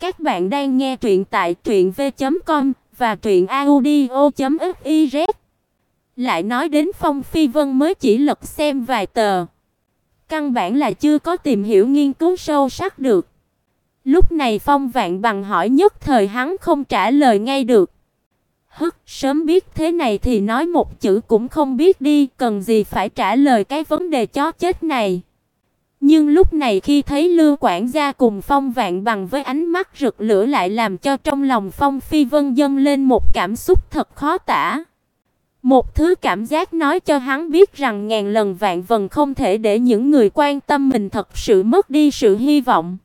Các bạn đang nghe truyện tại truyệnv.com và truyệnaudio.fiz. Lại nói đến Phong Phi Vân mới chỉ lật xem vài tờ, căn bản là chưa có tìm hiểu nghiên cứu sâu sắc được. Lúc này Phong Vạn bằng hỏi nhất thời hắn không trả lời ngay được. Hức, sớm biết thế này thì nói một chữ cũng không biết đi, cần gì phải trả lời cái vấn đề chó chết này. Nhưng lúc này khi thấy Lưu quản gia cùng Phong Vạn bằng với ánh mắt rực lửa lại làm cho trong lòng Phong Phi Vân dâng lên một cảm xúc thật khó tả. Một thứ cảm giác nói cho hắn biết rằng ngàn lần vạn vần không thể để những người quan tâm mình thật sự mất đi sự hy vọng.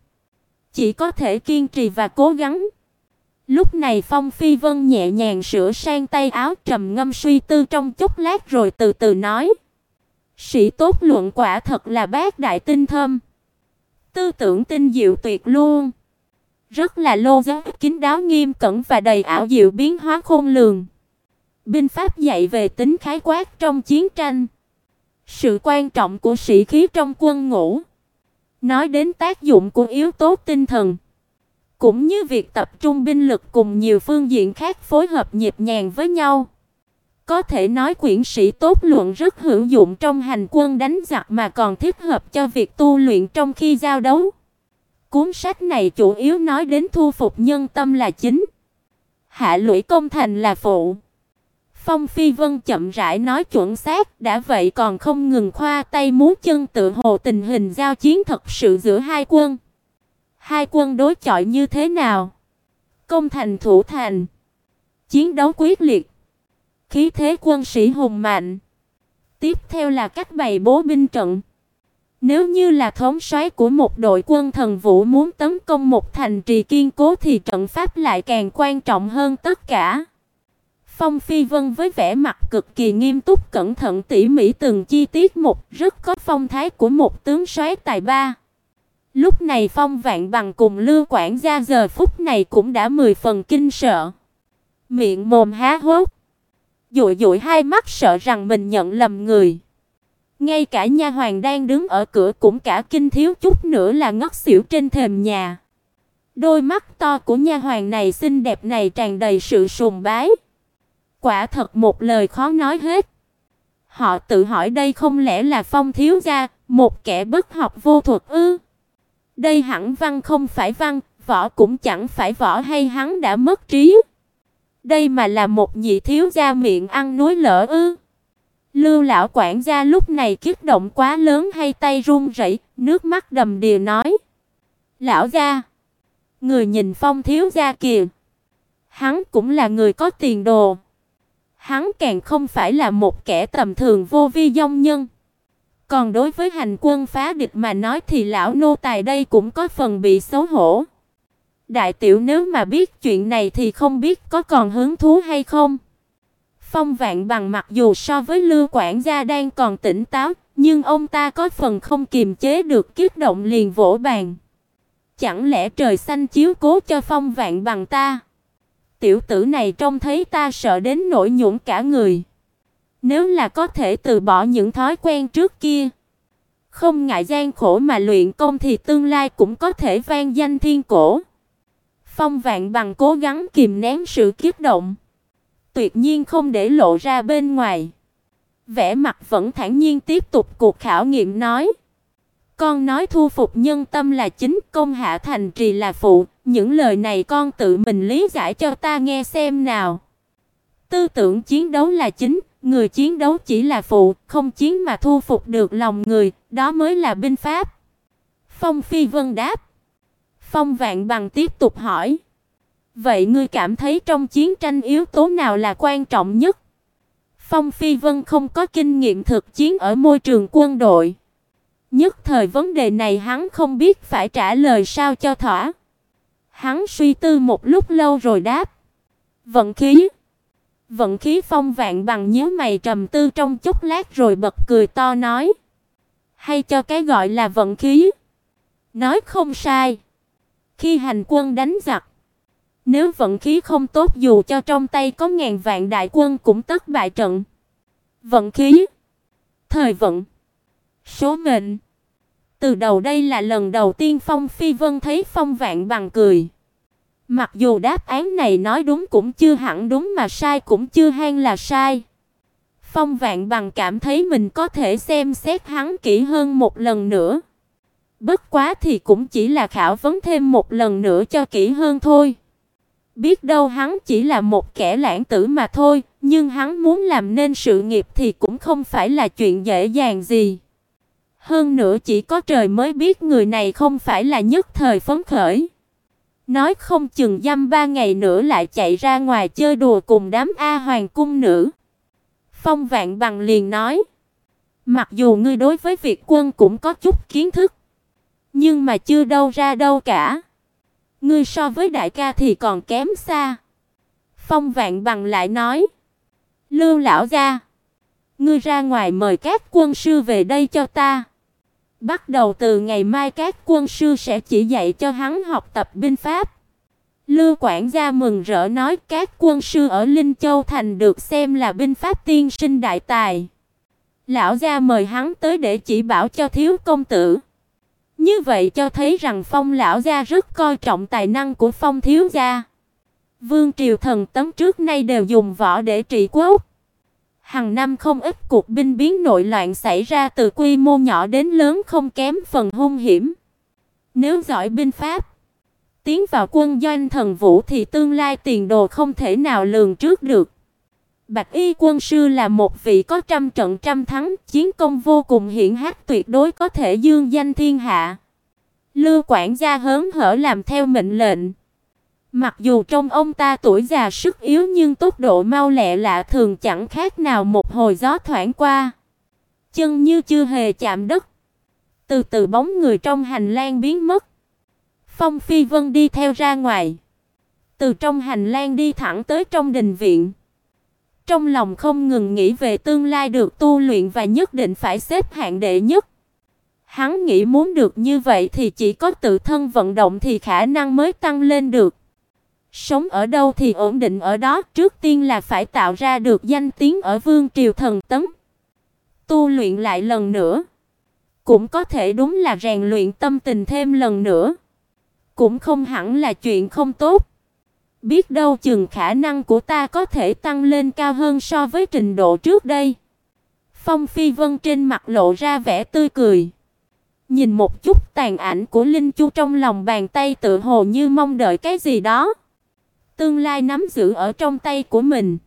Chỉ có thể kiên trì và cố gắng. Lúc này Phong Phi Vân nhẹ nhàng sửa sang tay áo trầm ngâm suy tư trong chốc lát rồi từ từ nói: Sĩ tốt luận quả thật là bác đại tinh thâm. Tư tưởng tinh diệu tuyệt luôn. Rất là lô giáo kín đáo nghiêm cẩn và đầy ảo diệu biến hóa khôn lường. Binh pháp dạy về tính khái quát trong chiến tranh. Sự quan trọng của sĩ khí trong quân ngũ. Nói đến tác dụng của yếu tố tinh thần. Cũng như việc tập trung binh lực cùng nhiều phương diện khác phối hợp nhịp nhàng với nhau. Có thể nói quyển sĩ tốt luận rất hữu dụng trong hành quân đánh giặc mà còn thích hợp cho việc tu luyện trong khi giao đấu. Cuốn sách này chủ yếu nói đến thu phục nhân tâm là chính, hạ lũy công thành là phụ. Phong Phi Vân chậm rãi nói chuẩn xác, đã vậy còn không ngừng khoa tay múa chân tự hồ tình hình giao chiến thật sự giữa hai quân. Hai quân đối chọi như thế nào? Công thành thủ thành, chiến đấu quyết liệt, khí thế quân sĩ hùng mạnh. Tiếp theo là cách bày bố binh trận. Nếu như là thống soái của một đội quân thần vũ muốn tấn công một thành trì kiên cố thì trận pháp lại càng quan trọng hơn tất cả. Phong Phi Vân với vẻ mặt cực kỳ nghiêm túc cẩn thận tỉ mỉ từng chi tiết một, rất có phong thái của một tướng soái tài ba. Lúc này Phong Vạn Bằng cùng Lưu quản gia giờ phút này cũng đã mười phần kinh sợ. Miệng mồm há hốc, dụi dụi hai mắt sợ rằng mình nhận lầm người. Ngay cả nha hoàn đang đứng ở cửa cũng cả kinh thiếu chút nữa là ngất xỉu trên thềm nhà. Đôi mắt to của nha hoàn này xinh đẹp này tràn đầy sự sùng bái. Quả thật một lời khó nói hết. Họ tự hỏi đây không lẽ là Phong thiếu gia, một kẻ bất học vô thuật ư? Đây hẳn văn không phải văn, võ cũng chẳng phải võ hay hắn đã mất trí. Đây mà là một nhị thiếu gia miệng ăn núi lỡ ư? Lưu lão quản gia lúc này kích động quá lớn hay tay run rẩy, nước mắt đầm đìa nói: "Lão gia, người nhìn Phong thiếu gia kìa, hắn cũng là người có tiền đồ." Hắn càng không phải là một kẻ tầm thường vô vi dông nhân. Còn đối với hành quân phá địch mà nói thì lão nô tài đây cũng có phần bị xấu hổ. Đại tiểu nếu mà biết chuyện này thì không biết có còn hứng thú hay không. Phong Vạn bằng mặc dù so với Lưu quản gia đang còn tỉnh táo, nhưng ông ta có phần không kiềm chế được kích động liền vỗ bàn. Chẳng lẽ trời xanh chiếu cố cho Phong Vạn bằng ta? tiểu tử này trông thấy ta sợ đến nỗi nhũn cả người. Nếu là có thể từ bỏ những thói quen trước kia, không ngại gian khổ mà luyện công thì tương lai cũng có thể vang danh thiên cổ. Phong Vạn bằng cố gắng kìm nén sự kích động, tuyệt nhiên không để lộ ra bên ngoài. Vẻ mặt vẫn thản nhiên tiếp tục cuộc khảo nghiệm nói: con nói thu phục nhân tâm là chính, công hạ thành trì là phụ, những lời này con tự mình lý giải cho ta nghe xem nào. Tư tưởng chiến đấu là chính, người chiến đấu chỉ là phụ, không chiến mà thu phục được lòng người, đó mới là binh pháp. Phong Phi Vân đáp. Phong Vạn Bằng tiếp tục hỏi: "Vậy ngươi cảm thấy trong chiến tranh yếu tố nào là quan trọng nhất?" Phong Phi Vân không có kinh nghiệm thực chiến ở môi trường quân đội. Nhất thời vấn đề này hắn không biết phải trả lời sao cho thỏa. Hắn suy tư một lúc lâu rồi đáp: "Vận khí." Vận khí Phong Vạn bằng nhíu mày trầm tư trong chốc lát rồi bật cười to nói: "Hay cho cái gọi là vận khí." Nói không sai. Khi hành quân đánh giặc, nếu vận khí không tốt dù cho trong tay có ngàn vạn đại quân cũng tất bại trận. Vận khí, thời vận, số mệnh. Từ đầu đây là lần đầu tiên Phong Phi Vân thấy Phong Vạn bằng cười. Mặc dù đáp án này nói đúng cũng chưa hẳn đúng mà sai cũng chưa hẳn là sai. Phong Vạn Bằng cảm thấy mình có thể xem xét hắn kỹ hơn một lần nữa. Bất quá thì cũng chỉ là khảo vấn thêm một lần nữa cho kỹ hơn thôi. Biết đâu hắn chỉ là một kẻ lãng tử mà thôi, nhưng hắn muốn làm nên sự nghiệp thì cũng không phải là chuyện dễ dàng gì. Hơn nữa chỉ có trời mới biết người này không phải là nhất thời phấn khởi. Nói không chừng dăm ba ngày nữa lại chạy ra ngoài chơi đùa cùng đám A hoàng cung nữ. Phong Vạn Bằng liền nói: "Mặc dù ngươi đối với việc quân cũng có chút kiến thức, nhưng mà chưa đâu ra đâu cả. Ngươi so với đại ca thì còn kém xa." Phong Vạn Bằng lại nói: "Lưu lão gia, ngươi ra ngoài mời các quân sư về đây cho ta." Bắt đầu từ ngày mai các quân sư sẽ chỉ dạy cho hắn học tập binh pháp. Lưu quản gia mừng rỡ nói các quân sư ở Linh Châu thành được xem là binh pháp tiên sinh đại tài. Lão gia mời hắn tới để chỉ bảo cho thiếu công tử. Như vậy cho thấy rằng Phong lão gia rất coi trọng tài năng của Phong thiếu gia. Vương triều thần tấm trước nay đều dùng võ để trị quốc. Hàng năm không ít cuộc binh biến nội loạn xảy ra từ quy mô nhỏ đến lớn không kém phần hung hiểm. Nếu giỏi binh pháp, tiến vào quân doanh thần vũ thì tương lai tiền đồ không thể nào lường trước được. Bạch Y quân sư là một vị có trăm trận trăm thắng, chiến công vô cùng hiển hách tuyệt đối có thể dương danh thiên hạ. Lưu quản gia hớn hở làm theo mệnh lệnh. Mặc dù trong ông ta tuổi già sức yếu nhưng tốc độ mau lẹ lạ thường chẳng khác nào một hồi gió thoảng qua. Chân như chưa hề chạm đất. Từ từ bóng người trong hành lang biến mất. Phong Phi Vân đi theo ra ngoài. Từ trong hành lang đi thẳng tới trong đình viện. Trong lòng không ngừng nghĩ về tương lai được tu luyện và nhất định phải xếp hạng đệ nhất. Hắn nghĩ muốn được như vậy thì chỉ có tự thân vận động thì khả năng mới tăng lên được. Sống ở đâu thì ổn định ở đó, trước tiên là phải tạo ra được danh tiếng ở Vương triều thần tấm. Tu luyện lại lần nữa, cũng có thể đúng là rèn luyện tâm tình thêm lần nữa, cũng không hẳn là chuyện không tốt. Biết đâu chừng khả năng của ta có thể tăng lên cao hơn so với trình độ trước đây. Phong Phi Vân trên mặt lộ ra vẻ tươi cười. Nhìn một chút tàn ảnh của Linh Chu trong lòng bàn tay tự hồ như mong đợi cái gì đó tương lai nắm giữ ở trong tay của mình.